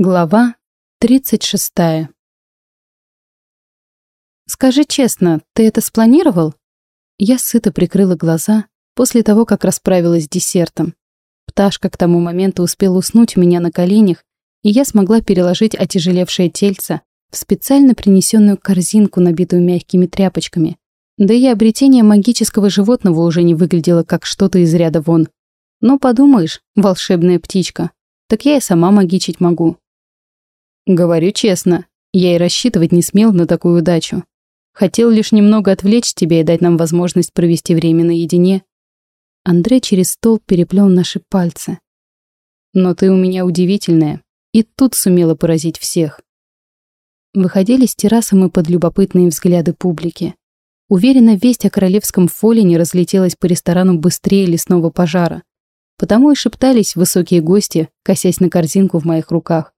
Глава 36. «Скажи честно, ты это спланировал?» Я сыто прикрыла глаза после того, как расправилась с десертом. Пташка к тому моменту успела уснуть у меня на коленях, и я смогла переложить отяжелевшее тельце в специально принесенную корзинку, набитую мягкими тряпочками. Да и обретение магического животного уже не выглядело как что-то из ряда вон. Но подумаешь, волшебная птичка, так я и сама магичить могу. Говорю честно, я и рассчитывать не смел на такую удачу. Хотел лишь немного отвлечь тебя и дать нам возможность провести время наедине. Андрей через стол переплел наши пальцы. Но ты у меня удивительная, и тут сумела поразить всех. Выходили с террасы мы под любопытные взгляды публики. Уверена, весть о королевском фоле не разлетелась по ресторану быстрее лесного пожара. Потому и шептались высокие гости, косясь на корзинку в моих руках.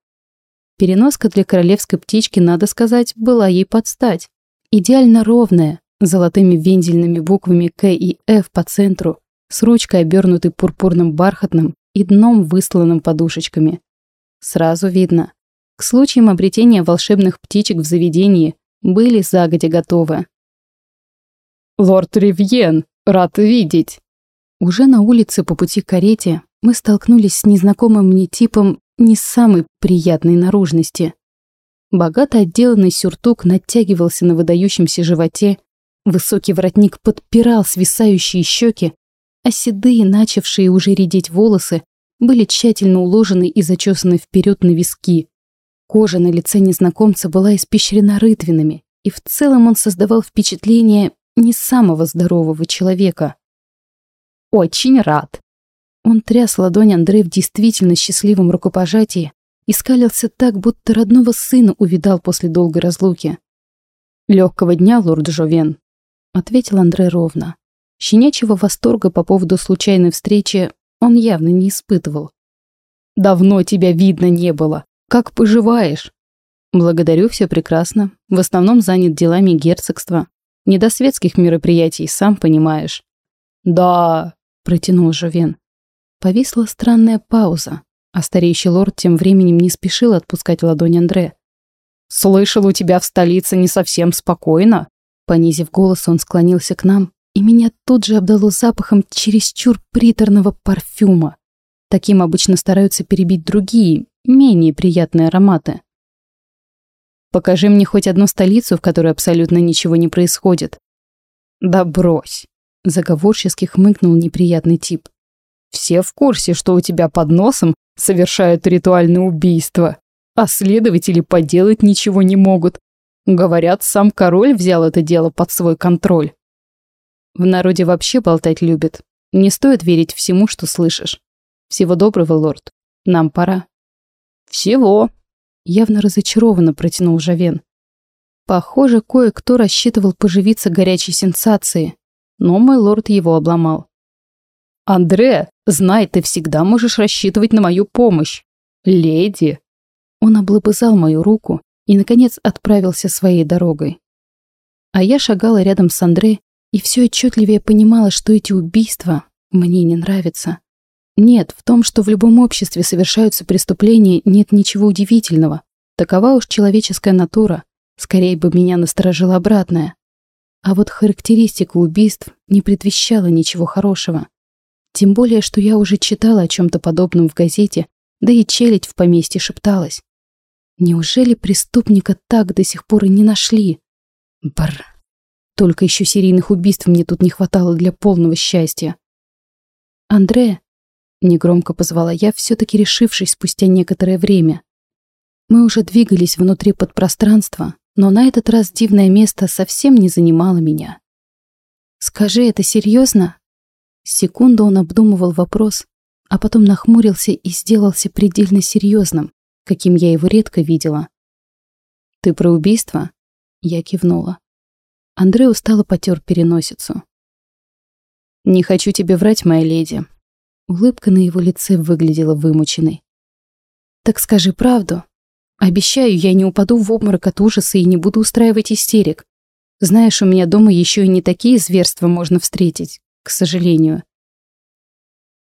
Переноска для королевской птички, надо сказать, была ей под стать. Идеально ровная, золотыми вензельными буквами К и Ф по центру, с ручкой, обернутой пурпурным бархатным и дном, высланным подушечками. Сразу видно. К случаям обретения волшебных птичек в заведении были загодя готовы. «Лорд Ривьен, рад видеть!» Уже на улице по пути к карете мы столкнулись с незнакомым мне типом не самой приятной наружности. Богато отделанный сюртук натягивался на выдающемся животе, высокий воротник подпирал свисающие щеки, а седые, начавшие уже редеть волосы, были тщательно уложены и зачесаны вперед на виски. Кожа на лице незнакомца была испещрена рытвинами, и в целом он создавал впечатление не самого здорового человека. «Очень рад», он тряс ладонь Андрея в действительно счастливом рукопожатии и скалился так, будто родного сына увидал после долгой разлуки. «Легкого дня, лорд Жовен», — ответил Андрей ровно. Щенячьего восторга по поводу случайной встречи он явно не испытывал. «Давно тебя видно не было. Как поживаешь?» «Благодарю, все прекрасно. В основном занят делами герцогства. Не до светских мероприятий, сам понимаешь». «Да», — протянул Жовен. Повисла странная пауза, а старейший лорд тем временем не спешил отпускать ладонь Андре. «Слышал, у тебя в столице не совсем спокойно?» Понизив голос, он склонился к нам, и меня тут же обдало запахом чересчур приторного парфюма. Таким обычно стараются перебить другие, менее приятные ароматы. «Покажи мне хоть одну столицу, в которой абсолютно ничего не происходит». «Да брось!» — заговорчески хмыкнул неприятный тип. Все в курсе, что у тебя под носом совершают ритуальное убийство, а следователи поделать ничего не могут. Говорят, сам король взял это дело под свой контроль. В народе вообще болтать любят. Не стоит верить всему, что слышишь. Всего доброго, лорд. Нам пора. Всего. Явно разочарованно протянул Жавен. Похоже, кое-кто рассчитывал поживиться горячей сенсацией, но мой лорд его обломал. «Андре, знай, ты всегда можешь рассчитывать на мою помощь. Леди!» Он облобызал мою руку и, наконец, отправился своей дорогой. А я шагала рядом с Андре и все отчетливее понимала, что эти убийства мне не нравятся. Нет, в том, что в любом обществе совершаются преступления, нет ничего удивительного. Такова уж человеческая натура. Скорее бы меня насторожило обратное. А вот характеристика убийств не предвещала ничего хорошего. Тем более, что я уже читала о чем-то подобном в газете, да и челядь в поместье шепталась. Неужели преступника так до сих пор и не нашли? Бр. Только еще серийных убийств мне тут не хватало для полного счастья. «Андре», — негромко позвала я, все-таки решившись спустя некоторое время. Мы уже двигались внутри подпространства, но на этот раз дивное место совсем не занимало меня. «Скажи, это серьезно? Секунду он обдумывал вопрос, а потом нахмурился и сделался предельно серьезным, каким я его редко видела. «Ты про убийство?» Я кивнула. Андрей устало потер переносицу. «Не хочу тебе врать, моя леди». Улыбка на его лице выглядела вымученной. «Так скажи правду. Обещаю, я не упаду в обморок от ужаса и не буду устраивать истерик. Знаешь, у меня дома еще и не такие зверства можно встретить к сожалению.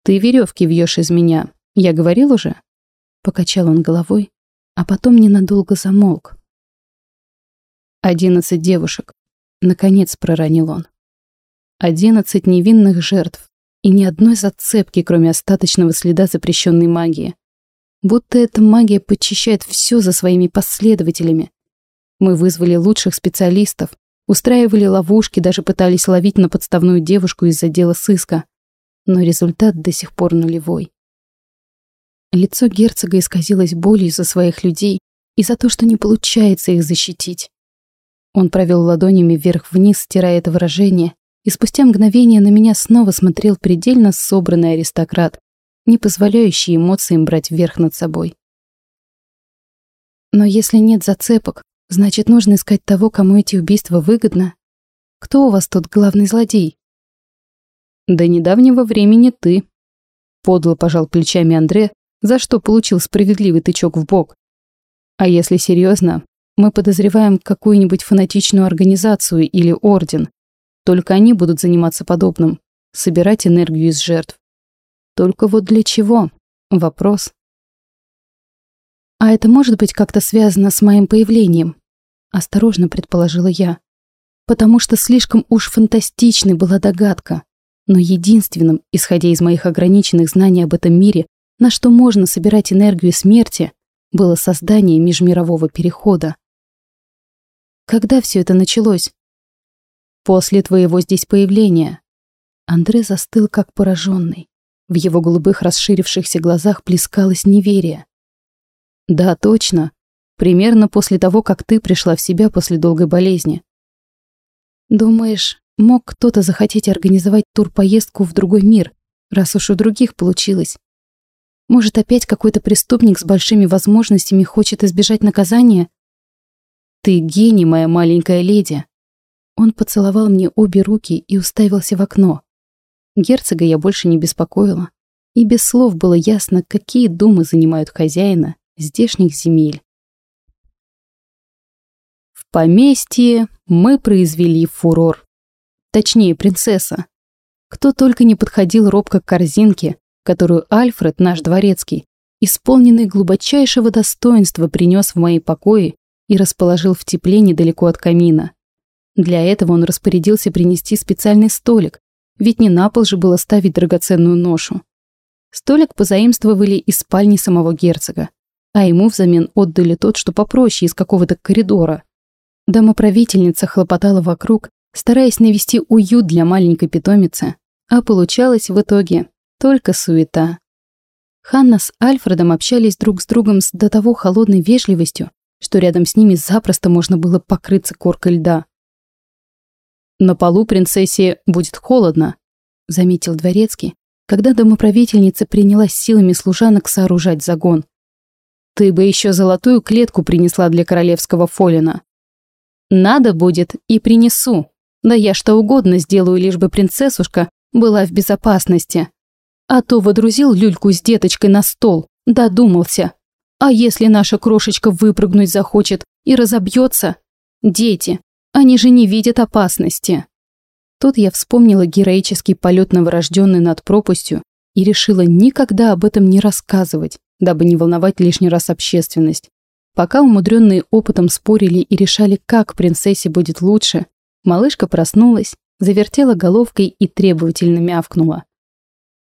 «Ты веревки вьешь из меня. Я говорил уже?» Покачал он головой, а потом ненадолго замолк. «Одиннадцать девушек», — наконец проронил он. «Одиннадцать невинных жертв и ни одной зацепки, кроме остаточного следа запрещенной магии. Будто эта магия подчищает все за своими последователями. Мы вызвали лучших специалистов, устраивали ловушки, даже пытались ловить на подставную девушку из-за дела сыска. Но результат до сих пор нулевой. Лицо герцога исказилось болью за своих людей и за то, что не получается их защитить. Он провел ладонями вверх-вниз, стирая это выражение, и спустя мгновение на меня снова смотрел предельно собранный аристократ, не позволяющий эмоциям брать верх над собой. Но если нет зацепок, значит, нужно искать того, кому эти убийства выгодно. Кто у вас тут главный злодей? До недавнего времени ты. Подло пожал плечами Андре, за что получил справедливый тычок в бок. А если серьезно, мы подозреваем какую-нибудь фанатичную организацию или орден. Только они будут заниматься подобным, собирать энергию из жертв. Только вот для чего? Вопрос. А это может быть как-то связано с моим появлением? Осторожно предположила я. Потому что слишком уж фантастичной была догадка. Но единственным, исходя из моих ограниченных знаний об этом мире, на что можно собирать энергию смерти, было создание межмирового перехода. Когда все это началось? После твоего здесь появления. Андре застыл как пораженный. В его голубых расширившихся глазах плескалось неверие. Да, точно. Примерно после того, как ты пришла в себя после долгой болезни. Думаешь, мог кто-то захотеть организовать турпоездку в другой мир, раз уж у других получилось? Может, опять какой-то преступник с большими возможностями хочет избежать наказания? Ты гений, моя маленькая леди. Он поцеловал мне обе руки и уставился в окно. Герцога я больше не беспокоила. И без слов было ясно, какие думы занимают хозяина здешних земель. В поместье мы произвели фурор. Точнее, принцесса. Кто только не подходил робко к корзинке, которую Альфред, наш дворецкий, исполненный глубочайшего достоинства, принес в мои покои и расположил в тепле недалеко от камина. Для этого он распорядился принести специальный столик, ведь не на пол же было ставить драгоценную ношу. Столик позаимствовали из спальни самого герцога, а ему взамен отдали тот, что попроще, из какого-то коридора. Домоправительница хлопотала вокруг, стараясь навести уют для маленькой питомицы, а получалось в итоге только суета. Ханна с Альфредом общались друг с другом с до того холодной вежливостью, что рядом с ними запросто можно было покрыться коркой льда. «На полу принцессе будет холодно», — заметил дворецкий, когда домоправительница принялась силами служанок сооружать загон. «Ты бы еще золотую клетку принесла для королевского фолина». «Надо будет и принесу. Да я что угодно сделаю, лишь бы принцессушка была в безопасности», а то водрузил люльку с деточкой на стол, додумался. А если наша крошечка выпрыгнуть захочет и разобьется? Дети, они же не видят опасности. Тут я вспомнила героический полет новорожденный над пропастью и решила никогда об этом не рассказывать, дабы не волновать лишний раз общественность. Пока умудренные опытом спорили и решали, как принцессе будет лучше, малышка проснулась, завертела головкой и требовательно мявкнула.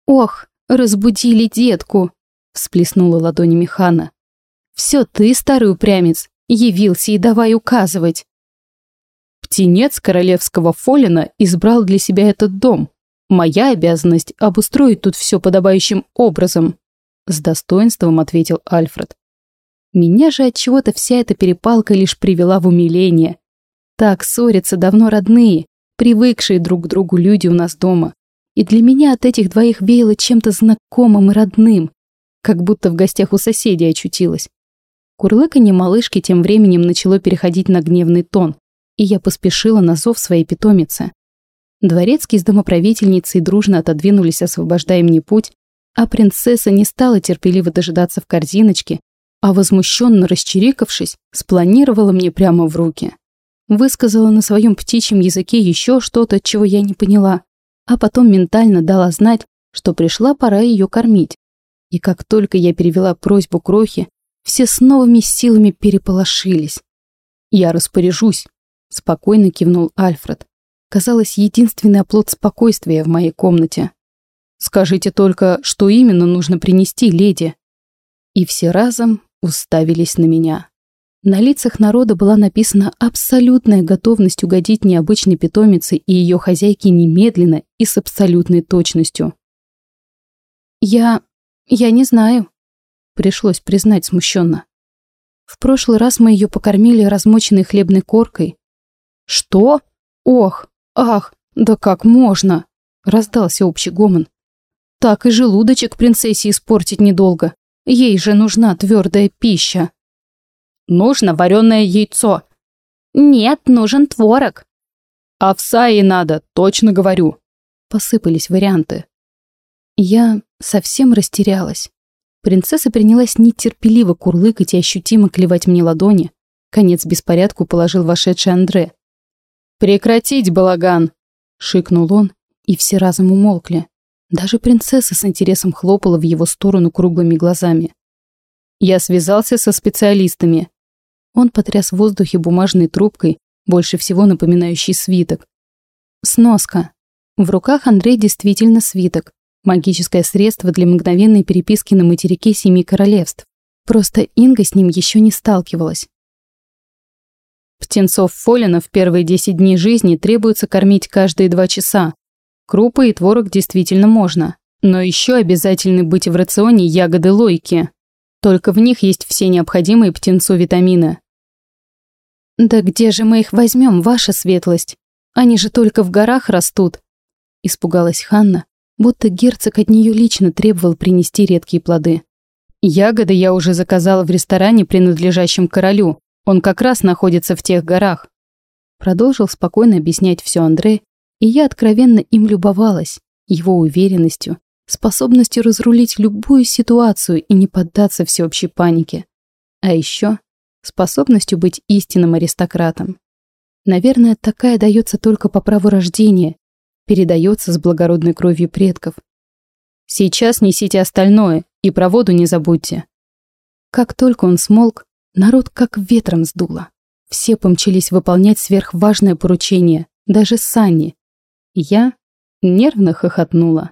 «Ох, разбудили детку!» – всплеснула ладонями Хана. «Все ты, старый упрямец, явился и давай указывать!» Птенец королевского фолина избрал для себя этот дом. Моя обязанность – обустроить тут все подобающим образом, с достоинством ответил Альфред. Меня же от чего-то вся эта перепалка лишь привела в умиление. Так ссорятся давно родные, привыкшие друг к другу люди у нас дома. И для меня от этих двоих веяло чем-то знакомым и родным, как будто в гостях у соседей очутилась. Курлыканье малышки тем временем начало переходить на гневный тон, и я поспешила на зов своей питомицы. Дворецкий с домоправительницей дружно отодвинулись, освобождая мне путь, а принцесса не стала терпеливо дожидаться в корзиночке, а возмущенно расчирикавшись, спланировала мне прямо в руки. Высказала на своем птичьем языке еще что-то, чего я не поняла, а потом ментально дала знать, что пришла пора ее кормить. И как только я перевела просьбу Крохи, все с новыми силами переполошились. «Я распоряжусь», — спокойно кивнул Альфред. Казалось, единственный оплот спокойствия в моей комнате. «Скажите только, что именно нужно принести, леди?» И все разом уставились на меня. На лицах народа была написана абсолютная готовность угодить необычной питомице и ее хозяйке немедленно и с абсолютной точностью. «Я... я не знаю», — пришлось признать смущенно. В прошлый раз мы ее покормили размоченной хлебной коркой. «Что? Ох, ах, да как можно?» — раздался общий гомон. «Так и желудочек принцессе испортить недолго. Ей же нужна твердая пища». Нужно вареное яйцо. Нет, нужен творог. Овса ей надо, точно говорю. Посыпались варианты. Я совсем растерялась. Принцесса принялась нетерпеливо курлыкать и ощутимо клевать мне ладони. Конец беспорядку положил вошедший Андре. «Прекратить балаган!» — шикнул он, и все разом умолкли. Даже принцесса с интересом хлопала в его сторону круглыми глазами. Я связался со специалистами. Он потряс в воздухе бумажной трубкой, больше всего напоминающей свиток. Сноска. В руках Андрей действительно свиток. Магическое средство для мгновенной переписки на материке Семи Королевств. Просто Инга с ним еще не сталкивалась. Птенцов Фолина в первые 10 дней жизни требуется кормить каждые два часа. Крупы и творог действительно можно. Но еще обязательны быть в рационе ягоды лойки. Только в них есть все необходимые птенцу витамины. «Да где же мы их возьмем, ваша светлость? Они же только в горах растут!» Испугалась Ханна, будто герцог от нее лично требовал принести редкие плоды. «Ягоды я уже заказала в ресторане, принадлежащем королю. Он как раз находится в тех горах». Продолжил спокойно объяснять все Андре, и я откровенно им любовалась, его уверенностью, способностью разрулить любую ситуацию и не поддаться всеобщей панике. А еще способностью быть истинным аристократом. Наверное, такая дается только по праву рождения, передается с благородной кровью предков. Сейчас несите остальное и про воду не забудьте. Как только он смолк, народ как ветром сдуло. Все помчались выполнять сверхважное поручение, даже Санни. Я нервно хохотнула.